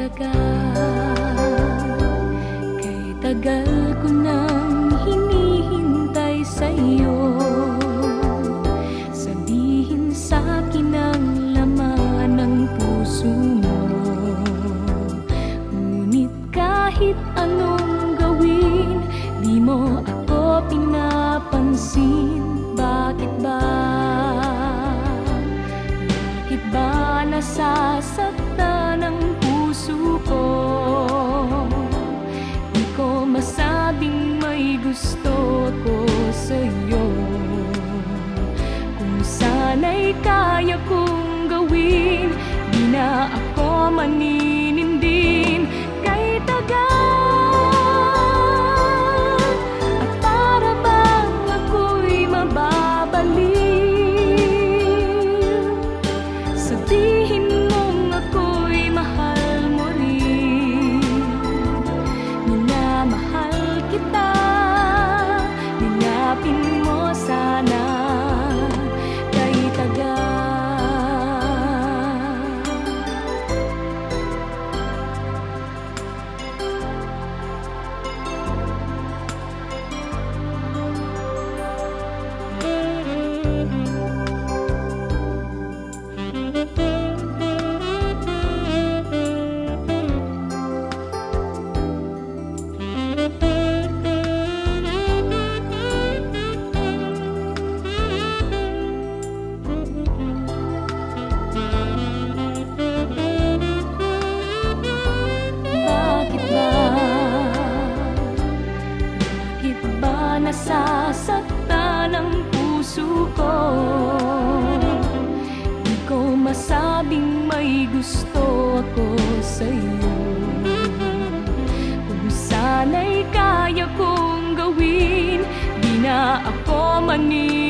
tagal Kay tagal ko nang hinihintay sa'yo. Sabihin sa'kin ang laman ng puso mo. Ngunit kahit anong gawin Di mo ako pinapansin. Bakit ba? Bakit ba nasasaktan ang gusto ko sa'yo. Kung sana'y kaya kong gawin Di na ako maninindin Bakit sana'y